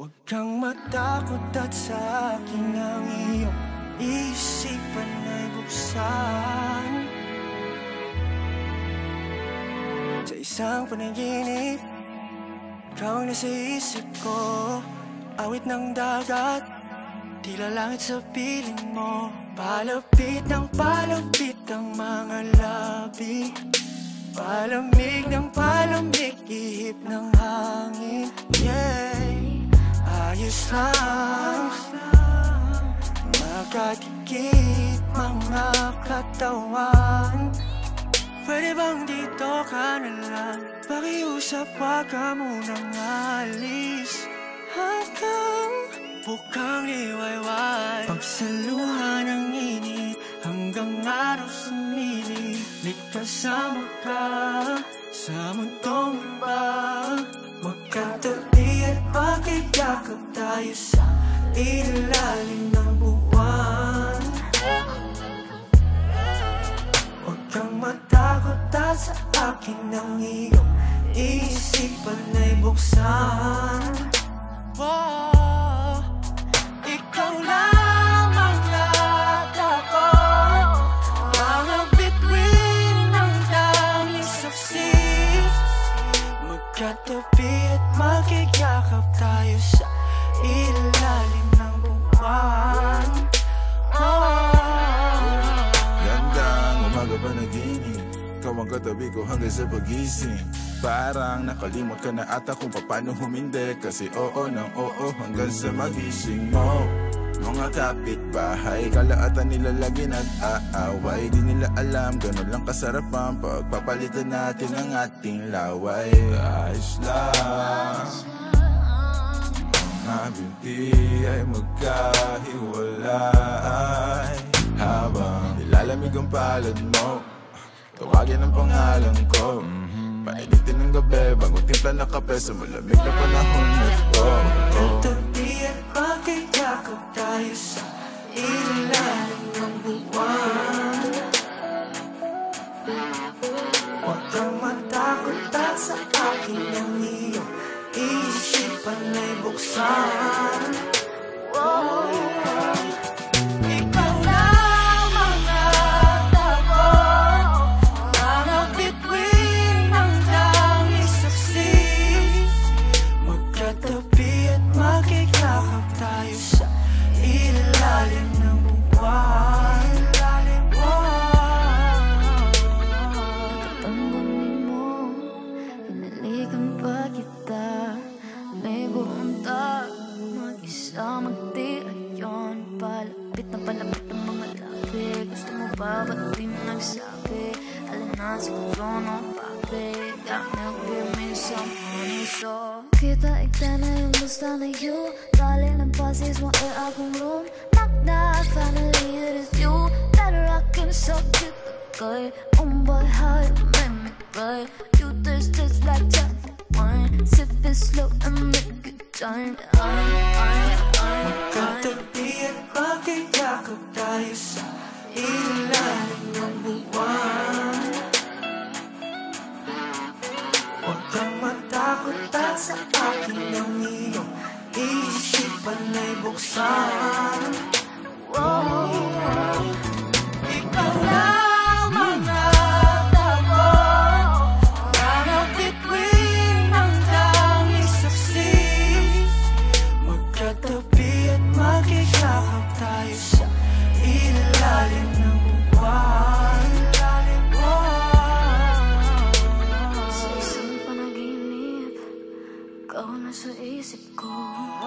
Huwag kang matakot at sa akin ang iyong isipan ay buksan. Sa isang panaginip, ikaw ang nasa isip ko. Awit ng dagat, tila langit sa piling mo. Palapit ng palapit ang mga labi. Palamig ng palamig, ihip ng hangin. Yeah, ayos lang. Makadikit mga katawan. Pwede bang dito ka na lang? Pakiusap wag ka munang alis. Hanggang bukang liwayway Pagsaluhan ng init Hanggang araw sumili. Ligtasama ka sa mundong iba tayo sa ilalim ng buwan. Huwag kang matakot at sa akin ang iyong isipan ay buksan. Wow, Ikaw ang katabi ko hanggang sa pagising. Parang nakalimot ka na ata kung paano humindi? Kasi oo nang oo hanggang sa magising mo. Mga kapitbahay, kalaatan nila lagi nag-aaway. Di nila alam, ganun lang kasarap ang pagpapalitan natin ang ating laway. Ayos lang. Mga binti ay magkahiwalay. Habang nilalamig ang palad mo Tawagin ang pangalan ko mm-hmm. Painitin ng gabi Bagong timpla na kape Sa malamig na panahon na to oh. Katabi at magkayakap tayo sa ilalim ng buwan mag-isa magtiayon Palapit na palapit ang mga labi. Gusto mo ba ba't di mo nagsabi? Alin na siguro no papi Got milk with me some honey so. Kita ikta na yung gusto na you. Dali ng pasis mo ay akong room. Knock knock, finally it is you. Better I can suck it good On um, boy how make me good You taste just like jet wine Sip it slow and make it time I, sa ilalim ng buwan Huwag kang matakot at sa akin ang iyong isipan ay buksan sa isip ko Wow.